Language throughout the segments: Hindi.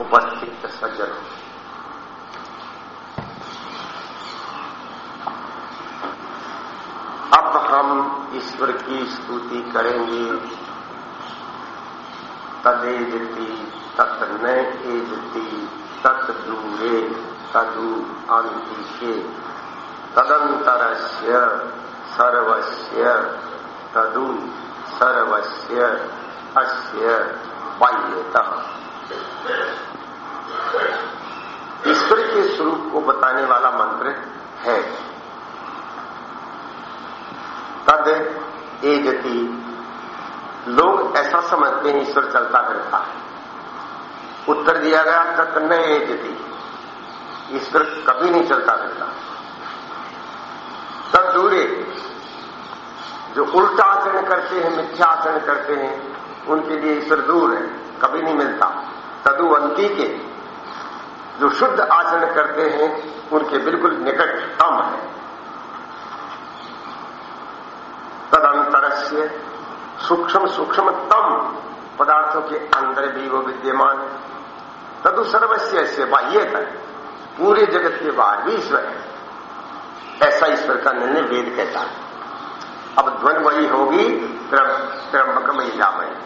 उपस्थित सज्जन। अब हम ईश्वर की स्तुति करेंगे। तदेजती तत् न एजती तत् दूरे तदु अंतिके तदंतरस्य सर्वस्य तदु सर्वस्य अस्य बाह्यतः। ईश्वर के स्वरूप को बताने वाला मंत्र है। तद एजती लोग ऐसा समझते हैं, ईश्वर चलता फिरता है। उत्तर दिया गया, तत् न एजती ईश्वर कभी नहीं चलता फिरता। तब दूरे, जो उल्टा आचरण करते हैं, मिथ्या आचरण करते हैं, उनके लिए ईश्वर दूर है, कभी नहीं मिलता। तदुवंती के जो शुद्ध आचरण करते हैं, उनके बिल्कुल निकटतम है। तदंतर से सूक्ष्म सूक्ष्मतम पदार्थों के अंदर भी वो विद्यमान है। तदु सर्वस्व से बाह्य तक पूरे जगत के बाहर भी ईश्वर है। ऐसा ईश्वर का निर्णय वेद कहता है। अब ध्वन वही होगी त्रंबक महिला में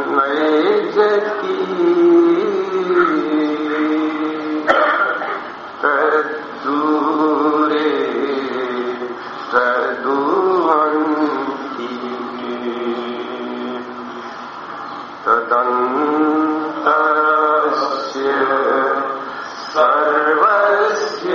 तन्मय जती तदूरे तदुवन्ति तदन्तरस्य सर्वस्य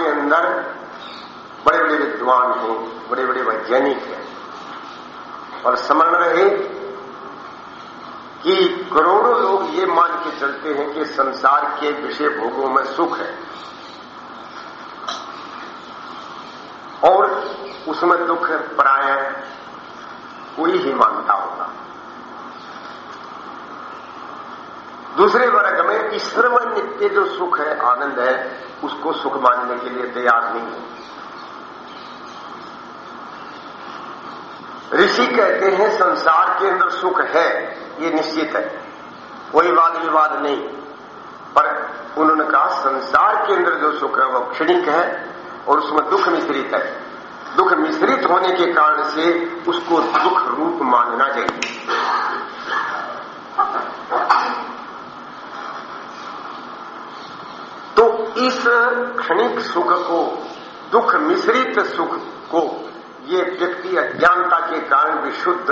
के अंदर बड़े बड़े विद्वान हैं बड़े बड़े वैज्ञानिक हैं। और स्मरण रहे कि करोड़ों लोग ये मान के चलते हैं कि संसार के विषय भोगों में सुख है। और उसमें दुख पराया कोई ही मानता होगा। दूसरे वर्ग में ईश्वर में नित्य जो सुख है, आनंद है उसको सुख मानने के लिए तैयार नहीं है। ऋषि कहते हैं, संसार के अंदर सुख है, ये निश्चित है। कोई वाद विवाद नहीं। पर उन्होंने कहा, संसार के अंदर जो सुख है वो क्षणिक है और उसमें दुख मिश्रित है। दुख मिश्रित होने के कारण से उसको दुख रूप मानना चाहिए तो इस क्षणिक सुख को दुख मिश्रित सुख को ये व्यक्ति अज्ञानता के कारण विशुद्ध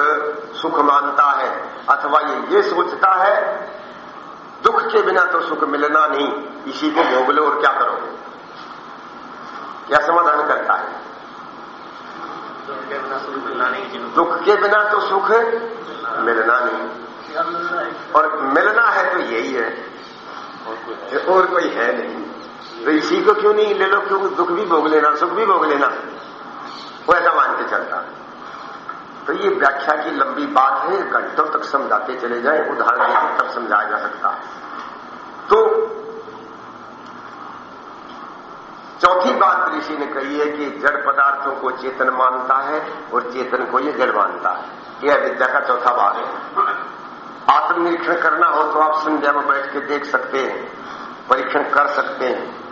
सुख मानता है अथवा ये ये सोचता है दुख के बिना तो सुख मिलना नहीं। इसी को भोग लो और क्या करोगे? क्या समाधान करता है? दुख के बिना तो सुख मिलना नहीं। और मिलना है तो यही है? और कोई है नहीं। तो इसी को क्यों नहीं ले लो? क्यों दुख भी भोग लेना, सुख भी भोग लेना। वो ऐसा मान के चलता। तो ये व्याख्या की लंबी बात है, घंटों तक समझाते चले जाए, उदाहरण देकर तब समझाया जा सकता। है तो चौथी बात ऋषि ने कही है कि जड़ पदार्थों को चेतन मानता है और चेतन को यह जड़ मानता है। यह विद्या का चौथा भाग है। आत्मनिरीक्षण करना हो तो आप संध्या में बैठ के देख सकते हैं, परीक्षण कर सकते हैं।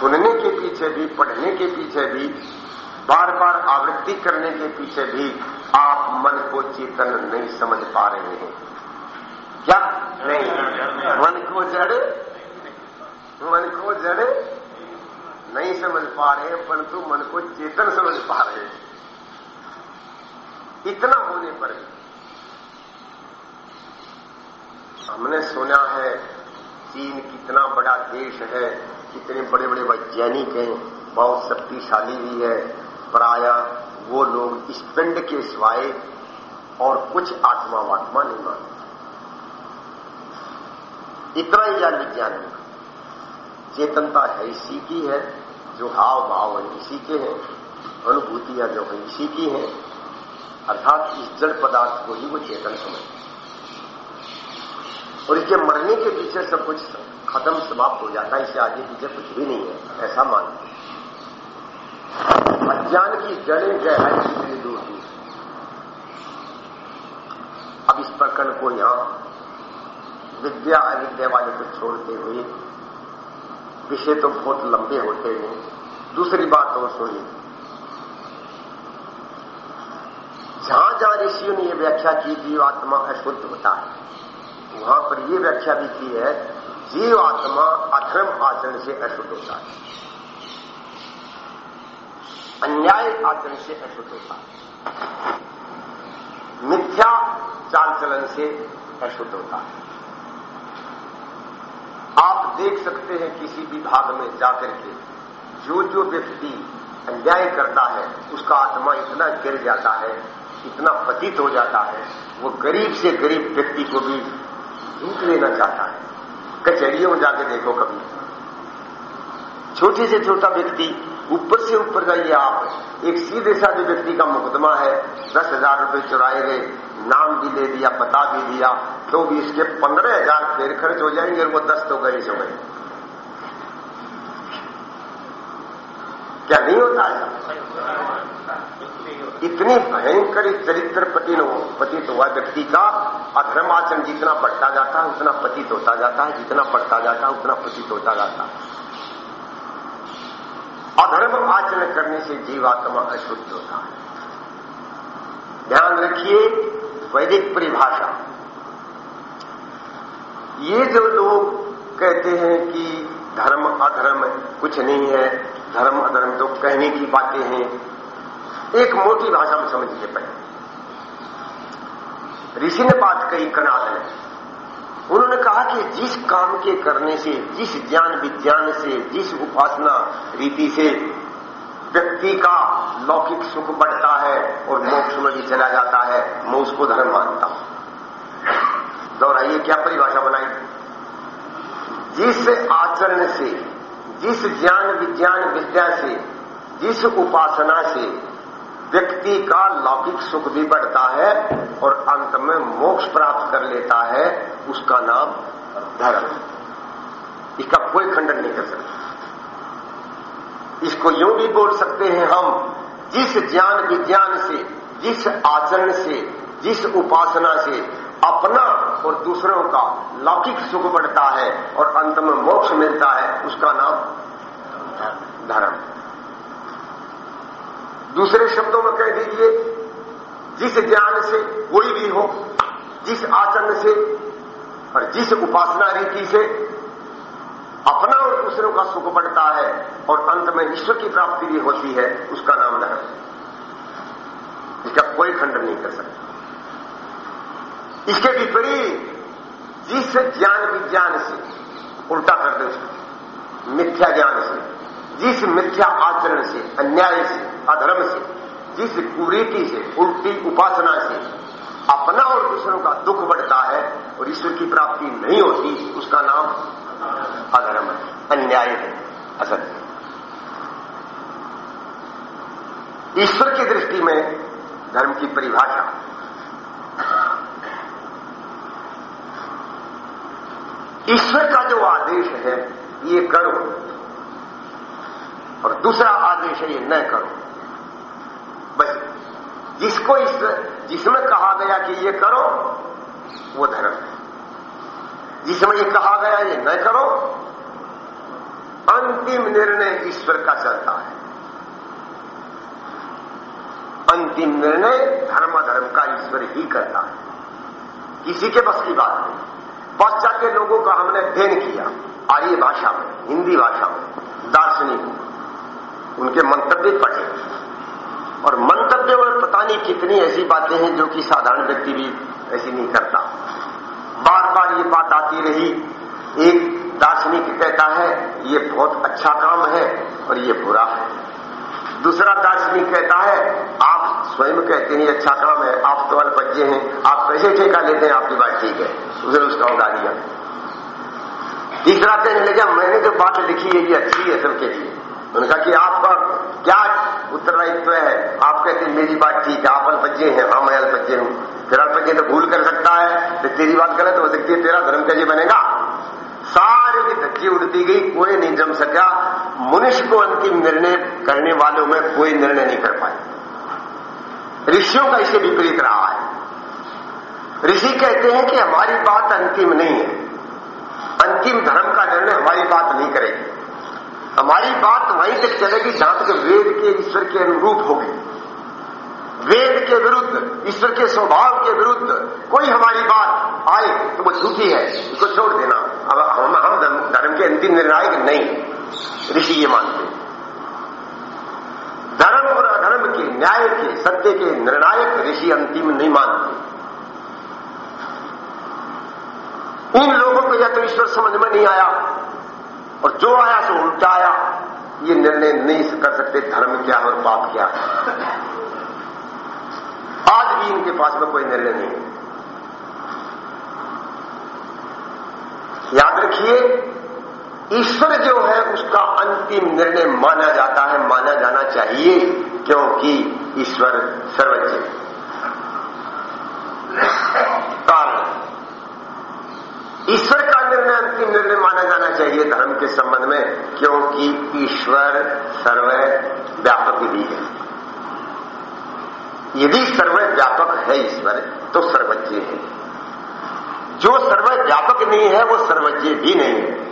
सुनने के पीछे भी, पढ़ने के पीछे भी बार बार आवृत्ति करने के पीछे भी आप मन को चेतन नहीं समझ पा रहे हैं। क्या? नहीं। मन को जड़? मन को जड़? नहीं समझ पा रहे परंतु मन को चेतन समझ पा रहे इतना होने पर हमने सुना है, चीन कितना बड़ा देश है कितने बड़े बड़े वैज्ञानिक हैं, बहुत शक्तिशाली भी है, प्राय, वो लोग इस पिंड के सिवाय और कुछ आत्मा वात्मा नहीं मानते। इतना ही ज्ञान विज्ञान है। चेतनता है इसी की है, जो हाव भाव है इसी के हैं, अनुभूतियाँ जो है इसी की हैं, अर्थात इस जड़ पदार्थ को ही वो चेतन समझते और इसके मरने के पीछे सब कुछ खत्म समाप्त हो जाता है, इससे आगे पीछे कुछ भी नहीं है, ऐसा मानते अज्ञान की जड़ें गहराई कितनी दूर दूर। अब इस प्रकरण को यहाँ विद्या अविद्या वाले को छोड़ते हुए, विषय तो बहुत लंबे होते हैं, दूसरी बात और सुनिए। जहाँ जहाँ ऋषियों ने यह व्याख्या की जीवात्मा अशुद्ध होता है, वहाँ पर यह व्याख्या भी की है जीवात्मा अधर्म आचरण से अशुद्ध होता है। अन्याय आचरण से अशुद्ध होता है। मिथ्या चाल चलन से अशुद्ध होता है। आप देख सकते हैं किसी भी भाग में जाकर के जो जो व्यक्ति अन्याय करता है, उसका आत्मा इतना गिर जाता है, इतना पतित हो जाता है, वो गरीब से गरीब व्यक्ति को भी लूट लेना चाहता है। कचहरियों में जाके देखो कभी। छोटे से छोटा व्यक्ति, ऊपर से ऊपर जाइए आप, एक सीधे साधे व्यक्ति का मुकदमा है, दस हज़ार रुपये चुराए गए, नाम भी दे दिया, पता भी दिया तो भी इसके पंद्रह हज़ार फेर खर्च हो जाएँगे और वो दस तो गए हो गए क्या नहीं होता? है इतनी भयंकर चरित्र पतिन पतित हुआ व्यक्ति का अधर्म आचरण जितना बढ़ता जाता है, उतना पतित होता जाता है, जितना बढ़ता जाता है, उतना पतित होता जाता है। अधर्म आचरण करने से जीवात्मा अशुद्ध होता है। ध्यान रखिए, वैदिक परिभाषा। ये जो लोग कहते हैं कि धर्म अधर्म कुछ नहीं है धर्म, अधर्म तो कहने की बातें हैं, एक मोटी भाषा में समझिए पहले। ऋषि ने बात कही कनाद ने। उन्होंने कहा कि जिस काम के करने से, जिस ज्ञान विज्ञान से, जिस उपासना रीति से व्यक्ति का लौकिक सुख बढ़ता है और मोक्ष में भी चला जाता है, मैं उसको धर्म मानता हूँ। दोहराइए, क्या परिभाषा बनाई? जिस आचरण से जिस ज्ञान विज्ञान विद्या से, जिस उपासना से व्यक्ति का लौकिक सुख भी बढ़ता है और अंत में मोक्ष प्राप्त कर लेता है, उसका नाम धर्म इसका कोई खंडन नहीं कर सकता। इसको यूँ भी बोल सकते हैं हम, जिस ज्ञान विज्ञान से, जिस आचरण से, जिस उपासना से अपना और दूसरों का लौकिक सुख बढ़ता है और अंत में मोक्ष मिलता है, उसका नाम धर्म। दूसरे शब्दों में कह दीजिए, जिस ज्ञान से कोई भी हो, जिस आचरण से और जिस उपासना रीति से अपना और दूसरों का सुख बढ़ता है और अंत में ईश्वर की प्राप्ति भी होती है, उसका नाम धर्म। इसका कोई खंडन नहीं कर सकता। इसके विपरीत जिस ज्ञान विज्ञान से उल्टा कर दे उसको। मिथ्या ज्ञान से, जिस मिथ्या आचरण से, अन्याय से, अधर्म से, जिस कुरीति से, उल्टी उपासना से, अपना और दूसरों का दुख बढ़ता है और ईश्वर की प्राप्ति नहीं होती, उसका नाम अधर्म है, अन्याय है, असत्य ईश्वर की दृष्टि में धर्म की परिभाषा ईश्वर का जो आदेश है, ये करो। और दूसरा आदेश है, ये न करो। बस जिसको ईश्वर जिसमें कहा गया कि ये करो, वो धर्म है। जिसमें ये कहा गया, ये न करो, अंतिम निर्णय ईश्वर का चलता है। अंतिम निर्णय धर्म धर्म का ईश्वर ही करता है। किसी के बस की बात नहीं। पाश्चात्य लोगों का हमने अध्ययन किया। आर्य भाषा में, हिंदी भाषा में, दार्शनिक उनके मंतव्य पढ़े। और मंतव्य में पता नहीं कितनी ऐसी बातें हैं जो कि साधारण व्यक्ति भी ऐसी नहीं करता। बार बार ये बात आती रही, एक दार्शनिक कहता है, ये बहुत अच्छा काम है और ये बुरा है। दूसरा दार्शनिक कहता है, आप स्वयं कहते हैं अच्छा काम है, आप तो अल्पज्ञ हैं, आप कैसे ठेका लेते हैं, आपकी बात ठीक है। उसने उसका उड़ा दिया तीसरा कहने लगा मैंने जो बात लिखी है ये अच्छी है सबके लिए उन्होंने कहा कि आपका क्या उत्तरदायित्व है? आप कहते मेरी बात ठीक है, आप अल्पज्ञ हैं हाँ मैं अल्पज्ञ हूँ। फिर अल्पज्ञ तो भूल कर सकता है तो तेरी बात गलत हो सकती है, तेरा धर्म कैसे बनेगा? सारे की धक्की उड़ती गई, कोई नहीं जम सका। मनुष्य को अंतिम निर्णय करने वालों में कोई निर्णय नहीं कर पाए ऋषियों का इसे विपरीत रहा है। ऋषि कहते हैं कि हमारी बात अंतिम नहीं है। अंतिम धर्म का निर्णय हमारी बात नहीं करेगी। हमारी बात वहीं तक चलेगी जहाँ तक वेद के, ईश्वर के अनुरूप होगी। वेद के विरुद्ध, ईश्वर के स्वभाव के विरुद्ध कोई हमारी बात आए तो वो झूठी है, उसको छोड़ देना। अब हम हम धर्म के अंतिम निर्णायक नहीं। ऋषि ये मानते धर्म और अधर्म के न्याय के, सत्य के निर्णायक ऋषि अंतिम नहीं मानते। इन लोगों को या तो ईश्वर समझ में नहीं आया। और जो आया सो उल्टा आया। ये निर्णय नहीं कर सकते, धर्म क्या और पाप क्या आज भी इनके पास में कोई निर्णय नहीं याद रखिए, ईश्वर जो है, उसका अंतिम निर्णय माना जाता है, माना जाना चाहिए, क्योंकि ईश्वर सर्वज्ञ कारण ईश्वर का निर्णय अंतिम निर्णय माना जाना चाहिए धर्म के संबंध में, क्योंकि ईश्वर सर्व व्यापक भी है। यदि सर्व व्यापक है ईश्वर तो सर्वज्ञ है। जो सर्व व्यापक नहीं है, वो सर्वज्ञ भी नहीं है।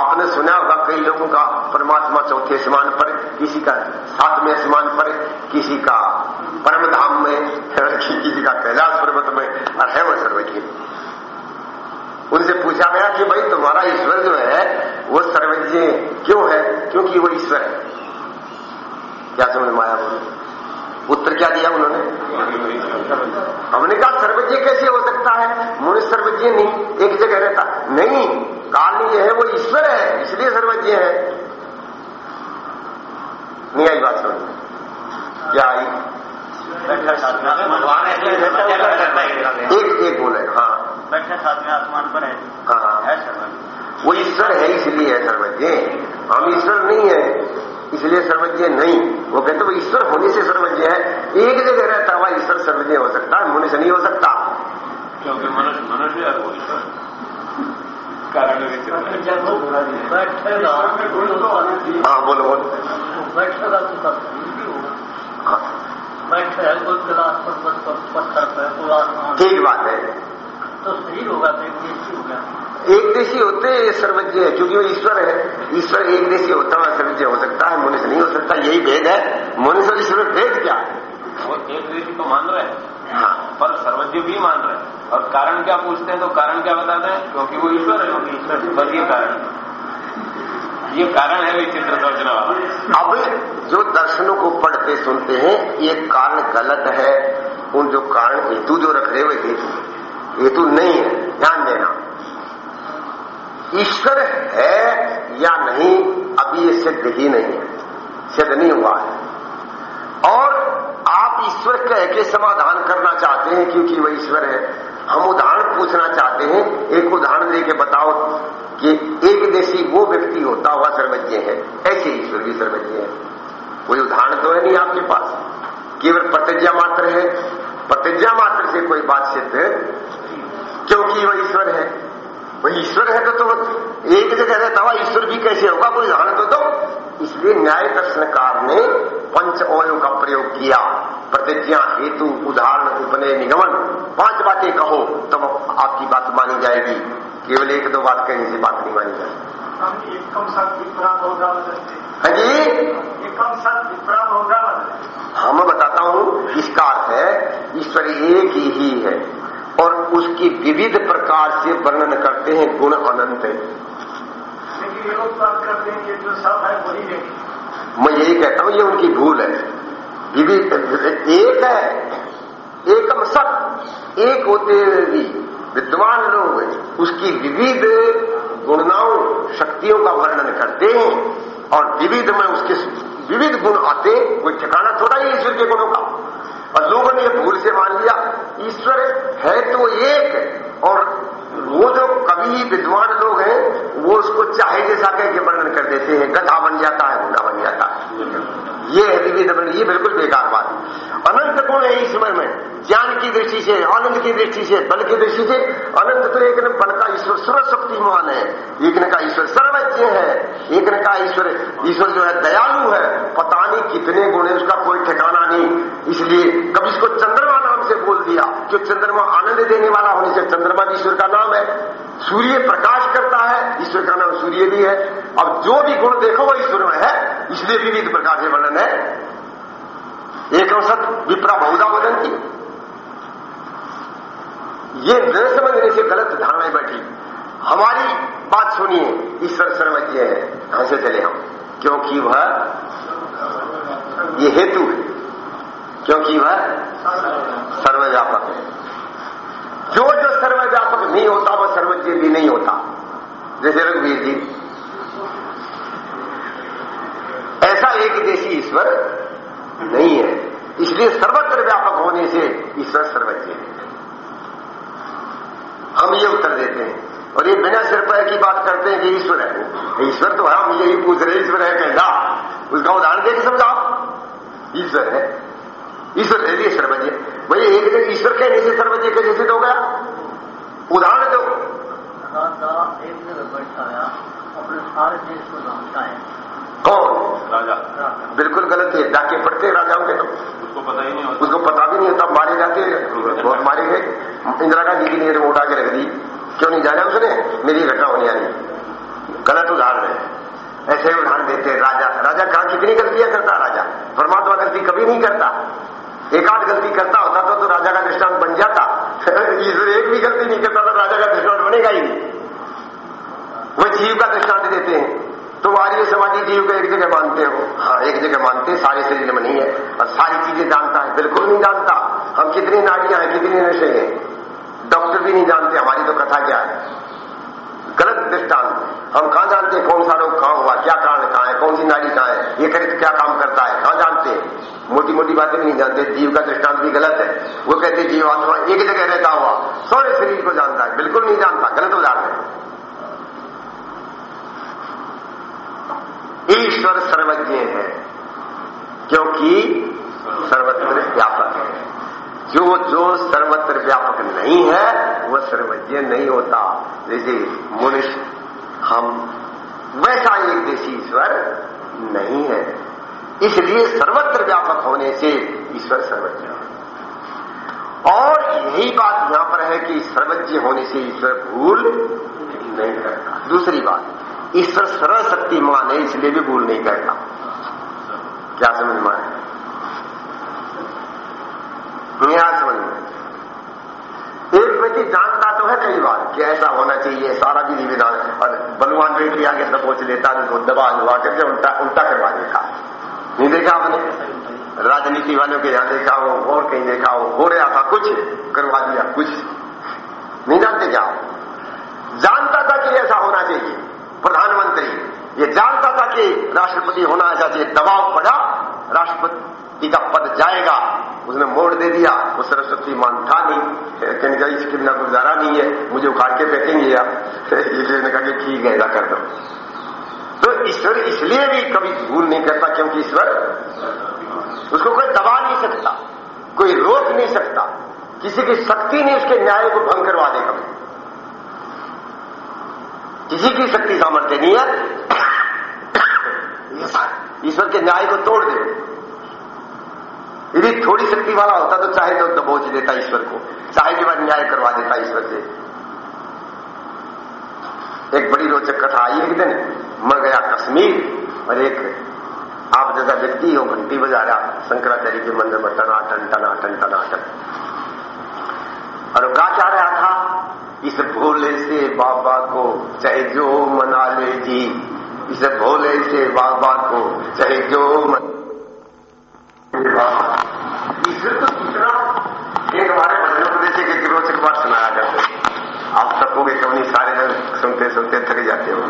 आपने सुना होगा कई लोगों का परमात्मा चौथे आसमान पर, किसी का सातवें आसमान पर, किसी का परम धाम में किसी का कैलाश पर्वत में, और है वह सर्वज्ञ। उनसे पूछा गया कि भाई, तुम्हारा ईश्वर जो है, वो सर्वज्ञ क्यों है? क्योंकि वो ईश्वर है। क्या समझ में आया उत्तर क्या दिया उन्होंने? हमने कहा, सर्वज्ञ कैसे हो सकता है? मनुष्य सर्वज्ञ नहीं, एक जगह रहता। नहीं काल ये है, वो ईश्वर है, इसलिए सर्वज्ञ है। नहीं आई बात समझ क्या आई? एक एक बोले हाँ। बैठे सातवें आसमान पर है। हाँ। है सर्वज्ञ वो ईश्वर है इसलिए है सर्वज्ञ। हम ईश्वर नहीं है इसलिए सर्वज्ञ नहीं। वो कहते वो ईश्वर होने से सर्वज्ञ है। एक जगह रहता हुआ ईश्वर सर्वज्ञ हो सकता है मनुष्य नहीं हो सकता। क्योंकि मनुष्य मनुष्य है वो ईश्वर। कारण बैठेगा हाँ। बोलो बोलो। ठीक बैठे है कोई गिलास पर पत्थर पर कोई ठीक बात है। तो सही होगा तो एक देशी होगा एक देशी होते सर्वज्ञ है क्योंकि वो ईश्वर है। ईश्वर एक देशी होता है सर्वज्ञ हो सकता है मनुष्य नहीं हो सकता यही भेद है। मनुष्य और ईश्वर भेद क्या? है वो एक देशी तो मान रहे हैं हाँ। पर सर्वज्ञ भी मान रहे हैं। और कारण क्या पूछते हैं तो कारण क्या बताते हैं? क्योंकि वो ईश्वर है क्योंकि ईश्वर ये कारण है। ये कारण है विचित्र सोचने अब जो दर्शनों को पढ़ते सुनते हैं, ये कारण गलत है। उन जो कारण, हेतु जो रख रहे हो हेतु हेतु नहीं है, ध्यान देना। ईश्वर है या नहीं, अभी ये सिद्ध ही नहीं है। सिद्ध नहीं हुआ है। और आप ईश्वर कह के समाधान करना चाहते हैं, क्योंकि वह ईश्वर है। हम उदाहरण पूछना चाहते हैं एक उदाहरण देके बताओ कि एक देशी वो व्यक्ति होता हुआ सर्वज्ञ है। ऐसे ईश्वर भी सर्वज्ञ है। कोई उदाहरण तो है नहीं आपके पास। केवल प्रतिज्ञा मात्र है। प्रतिज्ञा मात्र से कोई बात सिद्ध है? क्योंकि वह ईश्वर है। वही ईश्वर है तो, तो एक जगह रहता हुआ ईश्वर भी कैसे होगा? कोई उदाहरण तो दो। इसलिए न्याय दर्शनकार ने पंच ओयों का प्रयोग किया। प्रतिज्ञा हेतु उदाहरण उपनय निगमन पाँच बातें कहो तब आपकी बात मानी जाएगी। केवल एक दो बात कहने से बात नहीं मानी जाएगी। एकम होगा हाँ जी। एकम होगा हाँ मैं बताता हूँ इसका अर्थ है ईश्वर एक ही है और उसकी विविध प्रकार से वर्णन करते हैं गुण अनंत। है लेकिन ये लोग बात करते हैं कि जो सब है वही है। मैं यही कहता हूँ ये उनकी भूल है। विविध एक है, एकम सत, एक होते हुए भी विद्वान लोग उसकी विविध गुणनाओं, शक्तियों का वर्णन करते हैं और विविध में उसके विविध गुण आते कोई ठिकाना थोड़ा ही ईश्वर के गुणों का। और लोगों ने भूल से मान लिया, ईश्वर है तो एक और वो जो कवि, विद्वान लोग हैं, वो उसको चाहे जैसा कह के वर्णन कर देते हैं, गधा बन जाता है घोड़ा बन जाता है। ये है ये बिल्कुल बेकार बात है। अनंत गुण है ईश्वर में? ज्ञान की दृष्टि से, आनंद की दृष्टि से, बल की दृष्टि से, अनंत तो एक बल का ईश्वर सर्वशक्तिमान है। एक न का ईश्वर सर्वज्ञ है। एक न का ईश्वर ईश्वर जो है दयालु है। पता नहीं कितने गुण है, उसका कोई ठिकाना नहीं। इसलिए कभी इसको चंद्रमा नाम से बोल दिया, जो चंद्रमा आनंद देने वाला होने से चंद्रमा ईश्वर का नाम है। सूर्य प्रकाश करता है, ईश्वर का नाम सूर्य भी है। अब जो भी गुण देखो, वो ईश्वर में है। इसलिए विविध प्रकार से वर्णन है। एक औसत विप्रा बहुधा वदंती ये न समझने से गलत धारणाएँ बैठी। हमारी बात सुनिए, ईश्वर सर्वज्ञ है। कहाँ से चले हम। क्योंकि वह ये हेतु है। क्योंकि वह सर्वव्यापक है। जो जो सर्वव्यापक नहीं होता, वह सर्वज्ञ भी नहीं होता। जैसे रघुवीर जी ऐसा एक देशी ईश्वर नहीं है। इसलिए सर्वत्र व्यापक होने से ईश्वर सर्वज्ञ है। हम ये उत्तर देते हैं। और ये बिना सिर की बात करते हैं कि ईश्वर है। ईश्वर तो है, हम यही पूछ रहे ईश्वर है कहना उसका उदाहरण देकर समझाओ। ईश्वर है। ईश्वर है ये सर्वज्ञ। भाई एक दिन ईश्वर कहने से सर्वज्ञ कैसे सिद्ध हो गया। उदाहरण दो। एक अपने सारे देश को जानता है कौन? राजा। बिल्कुल गलत है। डाके पड़ते हैं राजाओं के तो। उसको पता ही नहीं उसको पता भी नहीं होता मारे जाते बहुत मारे गए। इंदिरा गांधी की ने रिमोट आके रख दी क्यों नहीं जाना उसने? मेरी घटना होने आई गलत उदाहरण है। ऐसे उदाहरण देते हैं राजा। राजा कहाँ कितनी गलतियाँ करता राजा? परमात्मा गलती कभी नहीं करता। एक आध गलती करता होता तो, तो राजा का दृष्टांत बन जाता। ईश्वर एक भी गलती नहीं करता तो राजा का दृष्टांत बनेगा ही नहीं। वो जीव का दृष्टांत देते हैं। तो आर्य समाजी जीव को एक जगह मानते हो। हाँ एक जगह मानते सारे शरीर में नहीं है। और सारी चीज़ें जानता है, बिल्कुल नहीं जानता। हम कितनी नाड़ियाँ हैं, कितने नशे हैं। डॉक्टर भी नहीं जानते, हमारी तो कथा क्या है? गलत दृष्टांत। हम कहाँ जानते हैं कौन सा रोग कहाँ हुआ, क्या कारण कहाँ है, कौन सी नाड़ी कहाँ है, ये खरीद क्या काम करता है, कहाँ जानते हैं? मोटी मोटी बातें भी नहीं जानते, जीव का दृष्टांत भी गलत है। वो कहते जीव आत्मा एक जगह रहता हुआ, सारे शरीर को जानता है, बिल्कुल नहीं जानता, गलत उदाहरण है। ईश्वर सर्वज्ञ है, क्योंकि सर्वत्र व्यापक है। जो जो सर्वत्र व्यापक नहीं है वह सर्वज्ञ नहीं होता। जैसे मनुष्य, हम, वैसा एक देशी ईश्वर नहीं है। इसलिए सर्वत्र व्यापक होने से ईश्वर सर्वज्ञ और यही बात यहाँ पर है कि सर्वज्ञ होने से ईश्वर भूल नहीं करता। दूसरी बात ईश्वर सर्वशक्तिमान है इसलिए भी भूल नहीं करता। क्या समझ में क्या समझ में एक व्यक्ति जानता तो है कई बार कि ऐसा होना चाहिए, सारा विधि विधान और बलवान व्यक्ति आगे दबोच लेता, उनको दबा दबा करके उल्टा उल्टा करवा देता। नहीं देखा आपने? राजनीति वालों के यहाँ देखा हो, और कहीं देखा हो हो रहा था, कुछ करवा दिया, कुछ। नहीं जानते क्या? जानता था कि ऐसा होना चाहिए। प्रधानमंत्री। ये जानता था कि राष्ट्रपति होना चाहिए दबाव पड़ा, राष्ट्रपति का पद जाएगा, उसने मोड़ दे दिया, वो सरस्वती मान था नहीं कहने का इसके बिना गुजारा नहीं है, मुझे उखाड़ के फेंकेंगे या इसलिए कहा कि ठीक है, ऐसा कर दो। तो ईश्वर इसलिए भी कभी भूल नहीं करता, क्योंकि ईश्वर उसको कोई दबा नहीं सकता, कोई रोक नहीं सकता, किसी की शक्ति नहीं उसके न्याय को भंग करवा दे कभी। किसी की शक्ति सामर्थ्य नहीं है, ईश्वर के न्याय को तोड़ दे। यदि थोड़ी शक्ति वाला होता तो चाहे तो दबोच देता ईश्वर को, चाहे के बाद न्याय करवा देता ईश्वर से। एक बड़ी रोचक कथा आई एक दिन मर गया कश्मीर, और एक आप जैसा व्यक्ति हो, घंटी बजा रहा, शंकराचार्य के मंदिर में टनाटन टनाटन टनाटन। और गा रहा था? इस भोले से बाबा को चाहे जो मना ले जी। इस भोले से बाबा को चाहे जो मन ईश्वर तो दूसरा एक हमारे मध्य प्रदेश के रोचक बात सुनाया करते आप थकोगे कभी सारे लोग सुनते सुनते थक जाते हो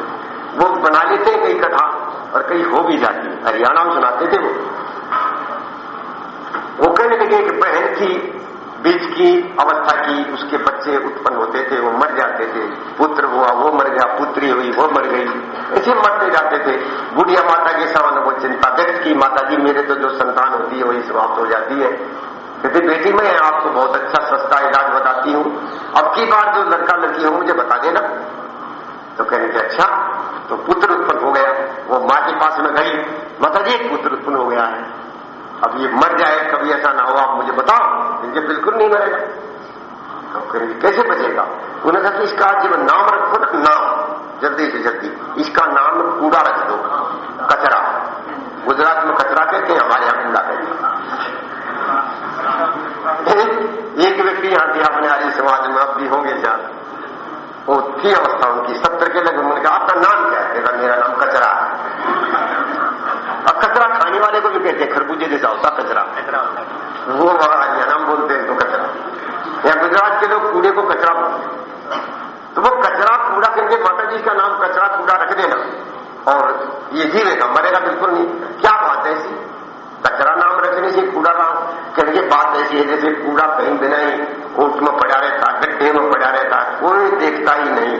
वो बना लेते हैं कई कथा और कई हो भी जाती हरियाणा में सुनाते थे वो। वो कहने लगे कि बहन की बीच की अवस्था की उसके बच्चे उत्पन्न होते थे, वो मर जाते थे। पुत्र हुआ, वो मर गया, पुत्री हुई, वो मर गई। ऐसे मरते जाते थे। बुढ़िया माता के सामने वो चिंता व्यक्त की माता जी मेरे तो जो संतान होती है, वही समाप्त हो जाती है। कहते, बेटी, मैं आपको बहुत अच्छा सस्ता इलाज बताती हूँ। अब की बार जो लड़का लड़की हो, मुझे बता देना। तो कहने के अच्छा। तो पुत्र उत्पन्न हो गया। वो माँ के पास में गई। माता जी पुत्र उत्पन्न हो गया है। अब ये मर जाए, कभी ऐसा ना हो, आप मुझे बताओ, इनके बिल्कुल नहीं मरेगा। तो कहेंगे कैसे बचेगा? उन्होंने कहा कि इसका जब नाम रखो ना, नाम। जल्दी से जल्दी। इसका नाम कूड़ा रख दो, कचरा। गुजरात में कचरा कहते हैं, हमारे यहाँ कूड़ा कहते हैं। एक व्यक्ति यहाँ भी अपने आर्य समाज में अब भी होंगे क्या वो थी अवस्था उनकी, सत्तर के लगभग, उन्होंने कहा, आपका नाम क्या है? मेरा नाम कचरा कचरा खाने वाले को भी कहते हैं, खरबूजे जैसा होता कचरा। वो वहाँ नाम बोलते हैं तो कचरा। या गुजरात के लोग कूड़े को कचरा बोलते हैं। तो वो कचरा कूड़ा करके माता जी का नाम कचरा कूड़ा रख देना। और ये जीवेगा मरेगा बिल्कुल नहीं। क्या बात है ऐसी? कचरा नाम रखने से कूड़ा नाम कहने की बात ऐसी है जैसे कूड़ा कहीं बिना ही ऊट में पड़ा रहता, गड्ढे में पड़ा रहता, कोई देखता ही नहीं।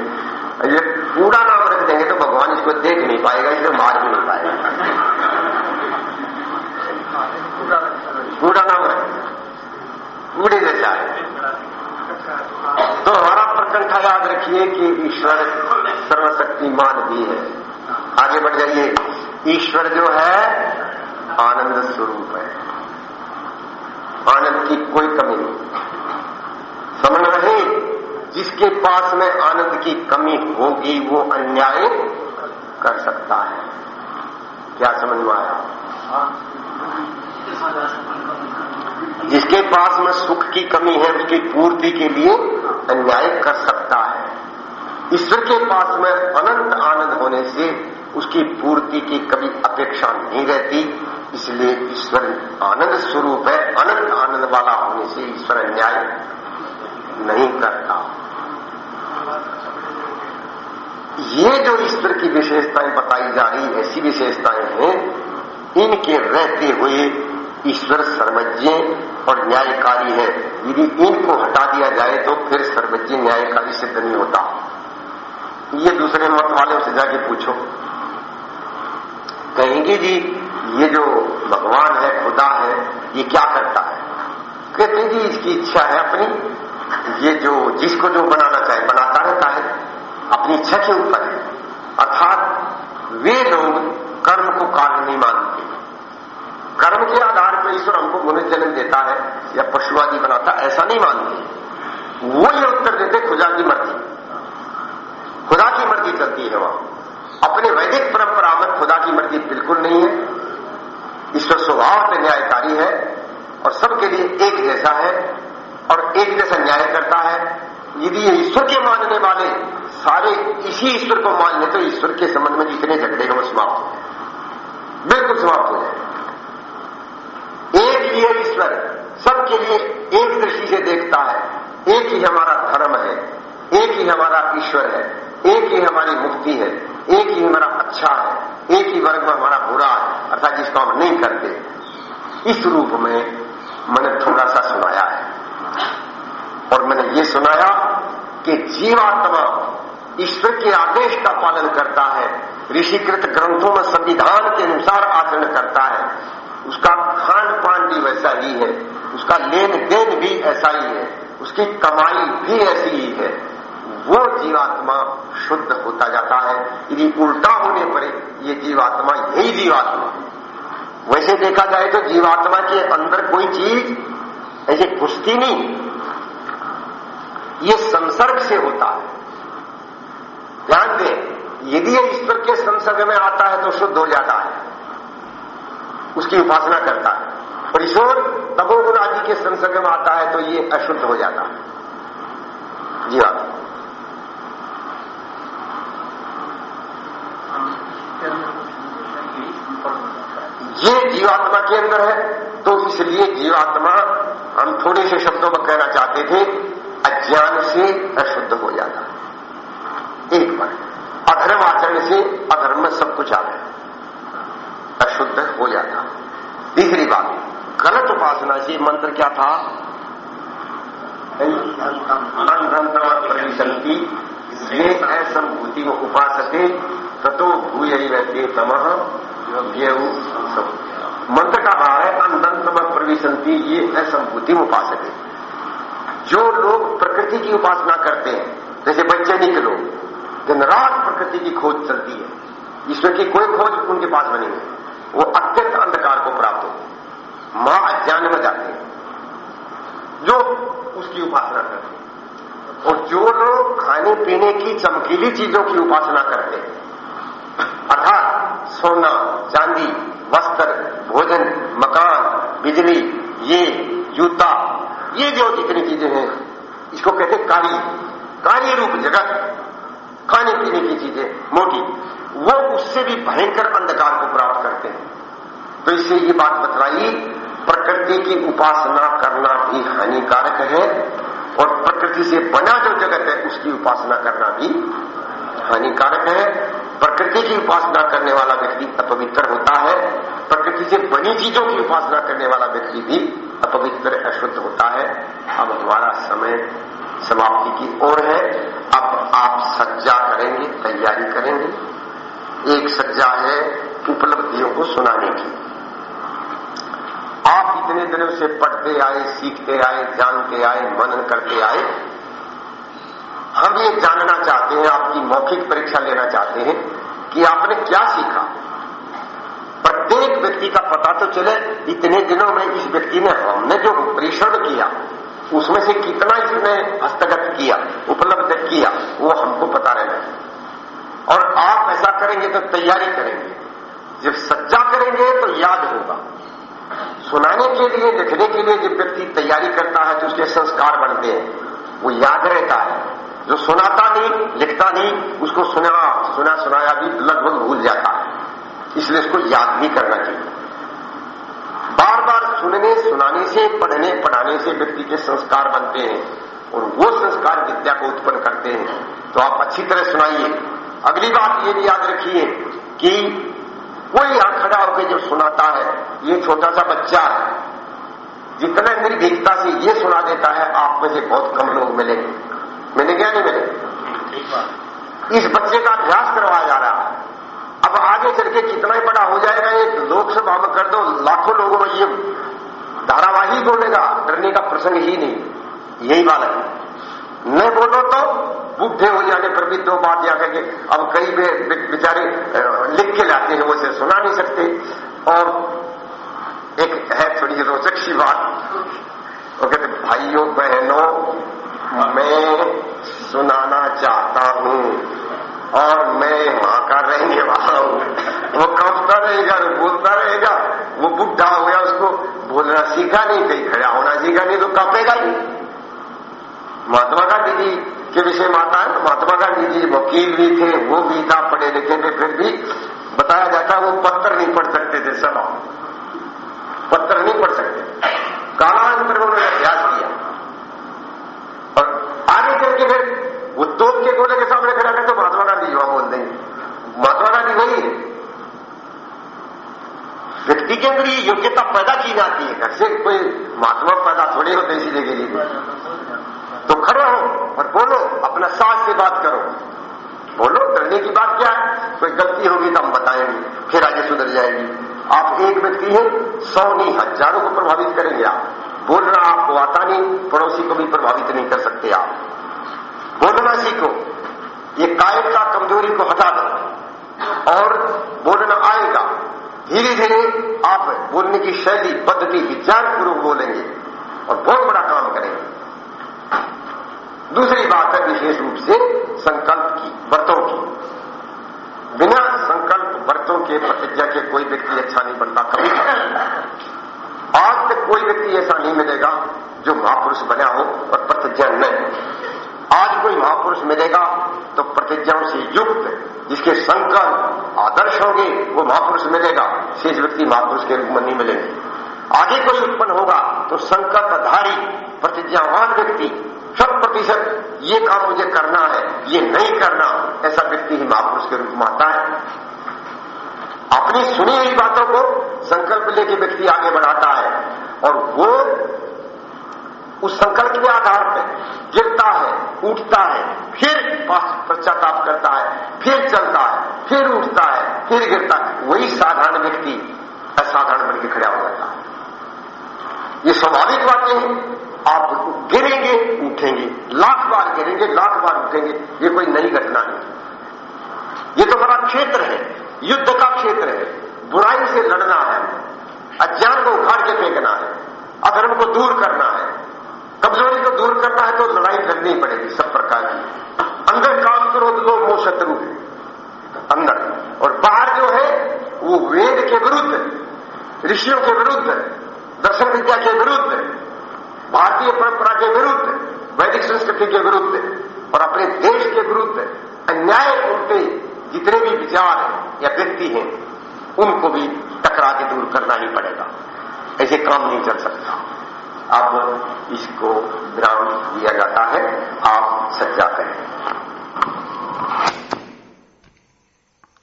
ये कूड़ा नाम रख देंगे तो भगवान इसको देख नहीं पाएगा इसे मार भी नहीं पाएगा। कूड़ा नाम है। कूड़े जैसा है तो हमारा प्रसंग प्रकंठा याद रखिए कि ईश्वर सर्वशक्तिमान भी है। आगे बढ़ जाइए। ईश्वर जो है, आनंद स्वरूप है। आनंद की कोई कमी नहीं। समझ रहे जिसके पास में आनंद की कमी होगी, वो अन्याय कर सकता है। क्या समझ में आया? जिसके पास में सुख की कमी है, उसकी पूर्ति के लिए अन्याय कर सकता है। ईश्वर के पास में अनंत आनंद होने से उसकी पूर्ति की कभी अपेक्षा नहीं रहती। इसलिए ईश्वर आनंद स्वरूप है, अनंत आनंद वाला होने से ईश्वर अन्याय नहीं करता। ये जो ईश्वर की विशेषताएँ बताई जा रही, ऐसी विशेषताएँ हैं, इनके रहते हुए ईश्वर सर्वज्ञ और न्यायकारी है। यदि इनको हटा दिया जाए तो फिर सर्वज्ञ न्यायकारी सिद्ध नहीं होता। ये दूसरे मत वाले से जाके पूछो। कहेंगे जी, ये जो भगवान है, खुदा है, ये क्या करता है? कहते जी, इसकी इच्छा है अपनी। ये जो, जिसको जो बनाना चाहे, बनाता रहता है। अपनी इच्छा के ऊपर है। अर्थात वे लोग कर्म को कारण नहीं मानते कर्म के आधार पर ईश्वर हमको मनुष्य जन्म देता है या पशु आदि बनाता ऐसा नहीं मानते। वो ये उत्तर देते खुदा की मर्ज़ी। खुदा की मर्ज़ी चलती है वहाँ। अपने वैदिक परंपरा में खुदा की मर्ज़ी बिल्कुल नहीं है। ईश्वर स्वभाव से न्यायकारी है और सबके लिए एक जैसा है और एक जैसा न्याय करता है। यदि ये ईश्वर के मानने वाले सारे इसी ईश्वर को मान ले तो ईश्वर के संबंध में जितने झगड़े हैं, वो समाप्त हो बिल्कुल समाप्त हो जाए एक है ईश्वर सबके लिए एक दृष्टि से देखता है। एक ही हमारा धर्म है, एक ही हमारा ईश्वर है, एक ही हमारी मुक्ति है, एक ही हमारा अच्छा है, एक ही वर्ग में हमारा बुरा है, अर्थात जिसको हम नहीं करते। इस रूप में मैंने थोड़ा सा सुनाया है। और मैंने ये सुनाया कि जीवात्मा ईश्वर के आदेश का पालन करता है, ऋषिकृत ग्रंथों में संविधान के अनुसार आचरण करता है। उसका खान भी वैसा ही है। उसका लेन देन भी ऐसा ही है। उसकी कमाई भी ऐसी ही है। वो जीवात्मा शुद्ध होता जाता है। यदि उल्टा होने पर ये जीवात्मा यही जीवात्मा वैसे देखा जाए तो जीवात्मा के अंदर कोई चीज़ ऐसे घुसती नहीं। ये संसर्ग से होता है। ध्यान दें, यदि ये ईश्वर के संसर्ग में आता है तो शुद्ध हो जाता है। उसकी उपासना करता है। और ईश्वर आदि के संसर्ग में आता है तो ये अशुद्ध हो जाता है। जी जीवात्मा ये जीवात्मा के अंदर है तो इसलिए जीवात्मा, हम थोड़े से शब्दों में कहना चाहते थे, अज्ञान से अशुद्ध हो जाता है। एक बार। अधर्म आचरण से अधर्म में सब कुछ आ गया। अशुद्ध हो जाता। तीसरी बात। गलत उपासना से मंत्र क्या था? प्रविशंति ये असंभूति में उपासते, ततो भूय रहते तमह मंत्र का भाव है अंधंतम प्रविशंति ये असंभूति में उपासते। जो लोग प्रकृति की उपासना करते हैं, जैसे वैज्ञानिक लोग, दिन रात प्रकृति की खोज चलती है। ईश्वर की कोई खोज उनके पास बनी है। वो अत्यंत अंधकार को माँ अज्ञान में जाते हैं। जो उसकी उपासना करते हैं। और जो लोग खाने पीने की चमकीली चीज़ों की उपासना करते हैं, अर्थात सोना, चांदी, वस्त्र, भोजन, मकान, बिजली, ये, जूता, ये जो जितनी चीज़ें हैं, इसको कहते कार्य कार्य रूप जगत, खाने पीने की चीज़ें मोटी वो उससे भी भयंकर अंधकार को प्राप्त करते हैं। तो इससे ये बात बतलाई प्रकृति की उपासना करना भी हानिकारक है और प्रकृति से बना जो जगत है, उसकी उपासना करना भी हानिकारक है। प्रकृति की उपासना करने वाला व्यक्ति अपवित्र होता है। प्रकृति से बनी चीज़ों की उपासना करने वाला व्यक्ति भी अपवित्र अशुद्ध होता है। अब हमारा समय समाप्ति की ओर है। अब आप सज्जा करेंगे, तैयारी करेंगे। एक सज्जा है उपलब्धियों को सुनाने की। आप इतने दिनों से पढ़ते आए, सीखते आए, जानते आए, मनन करते आए, हम ये जानना चाहते हैं, आपकी मौखिक परीक्षा लेना चाहते हैं कि आपने क्या सीखा। प्रत्येक व्यक्ति का पता तो चले, इतने दिनों में इस व्यक्ति ने हमने जो परिश्रम किया, उसमें से कितना इसने हस्तगत किया, उपलब्ध किया, वो हमको पता रहना और आप ऐसा करेंगे तो तैयारी करेंगे। जब सज्जा करेंगे तो याद होगा। सुनाने के लिए, लिखने के लिए जब व्यक्ति तैयारी करता है तो उसके संस्कार बनते हैं। वो याद रहता है। जो सुनाता नहीं, लिखता नहीं, उसको सुना सुना, सुनाया भी लगभग भूल जाता है। इसलिए उसको याद भी करना चाहिए। बार बार सुनने, सुनाने से, पढ़ने, पढ़ाने से व्यक्ति के संस्कार बनते हैं और वो संस्कार विद्या को उत्पन्न करते हैं। तो आप अच्छी तरह सुनाइए। अगली बात ये भी याद रखिए कि कोई यहाँ खड़ा होकर जब सुनाता है ये छोटा सा बच्चा जितना निर्भीकता से ये सुना देता है आप में से बहुत कम लोग मिलेंगे। मिले क्या नहीं मिले इस बच्चे का अभ्यास करवाया जा रहा है। अब आगे चल के कितना ही बड़ा हो जाएगा ये लोकसभा में कर दो लाखों लोगों में ये धारावाही बोलेगा डरने का प्रसंग ही नहीं। यही बालक है। न बोलो तो बुढ़े हो जाने पर भी दो बात या करके अब कई बेचारे लिख के लाते हैं, वो से सुना नहीं सकते। और एक है थोड़ी रोचक सी बात। वो कहते, भाइयों, बहनों, मैं सुनाना चाहता हूँ और मैं वहाँ का रहने वाला हूँ। वो कांपता रहेगा, वो बोलता रहेगा। वो बुढ़ा हो गया, उसको बोलना सीखा नहीं, कहीं खड़ा होना सीखा नहीं तो कांपेगा ही महात्मा गांधी जी के विषय में आता है। महात्मा गांधी जी वकील भी थे, वो भी था, पढ़े लिखे थे, फिर भी बताया जाता वो पत्थर नहीं पढ़ सकते थे सब। पत्थर नहीं पढ़ सकते। कालांतर में उन्होंने अभ्यास किया। और आगे चल के फिर वो के गोले के सामने खड़ा कर तो महात्मा गांधी युवा बोल देंगे महात्मा गांधी वही है। व्यक्ति के अंदर ये योग्यता पैदा की जाती है। घर से कोई महात्मा पैदा थोड़ी होते के लिए तो खड़े हो और बोलो, अपना सास से बात करो। बोलो करने की बात क्या है? कोई गलती होगी तो हम बताएँगे, फिर आगे सुधर जाएगी। आप एक व्यक्ति हैं, सौ नहीं, हज़ारों को प्रभावित करेंगे आप। बोलना आपको आता नहीं, पड़ोसी को भी प्रभावित नहीं कर सकते आप। बोलना सीखो, ये कायरता कमज़ोरी को हटा दो। और बोलना आएगा धीरे धीरे आप बोलने की शैली, पद्धति विचारपूर्वक बोलेंगे। और बहुत बड़ा दूसरी बात है विशेष रूप से संकल्प की, व्रतों की। बिना संकल्प व्रतों के प्रतिज्ञा के कोई व्यक्ति अच्छा नहीं बनता कभी। आज तक कोई व्यक्ति ऐसा नहीं मिलेगा जो महापुरुष बना हो और प्रतिज्ञा नहीं आज कोई महापुरुष मिलेगा तो प्रतिज्ञाओं से युक्त, जिसके संकल्प आदर्श होंगे, वो महापुरुष मिलेगा। शेष व्यक्ति महापुरुष के रूप में नहीं मिलेंगे। आगे कोई उत्पन्न होगा तो संकल्पधारी, प्रतिज्ञावान व्यक्ति शत प्रतिशत ये काम मुझे करना है, ये नहीं करना, ऐसा व्यक्ति ही महापुरुष के रूप में आता है। अपनी सुनी हुई बातों को संकल्प लेके व्यक्ति आगे बढ़ाता है और वो उस संकल्प के आधार पर गिरता है, उठता है, फिर पश्चाताप करता है, फिर चलता है, फिर उठता है, फिर गिरता है। वही साधारण व्यक्ति असाधारण बन के खड़ा हो जाता है। ये स्वाभाविक बातें हैं। आप गिरेंगे, उठेंगे लाख बार गिरेंगे लाख बार उठेंगे। ये कोई नई घटना नहीं। ये तो बड़ा क्षेत्र है, युद्ध का क्षेत्र है। बुराई से लड़ना है, अज्ञान को उखाड़ के फेंकना है, अधर्म को दूर करना है। कमज़ोरी को दूर करना है तो लड़ाई लड़नी पड़ेगी, सब प्रकार की। अंदर काम करो तो वो शत्रु है। अंदर। और बाहर जो है, वो वेद के विरुद्ध, ऋषियों के विरुद्ध, दर्शन विद्या के विरुद्ध भारतीय परंपरा के विरुद्ध, वैदिक संस्कृति के विरुद्ध और अपने देश के विरुद्ध अन्याय उठते जितने भी विचार हैं या व्यक्ति हैं, उनको भी टकरा के दूर करना ही पड़ेगा। ऐसे काम नहीं चल सकता। अब इसको विराम दिया जाता है। आप सज्जा करें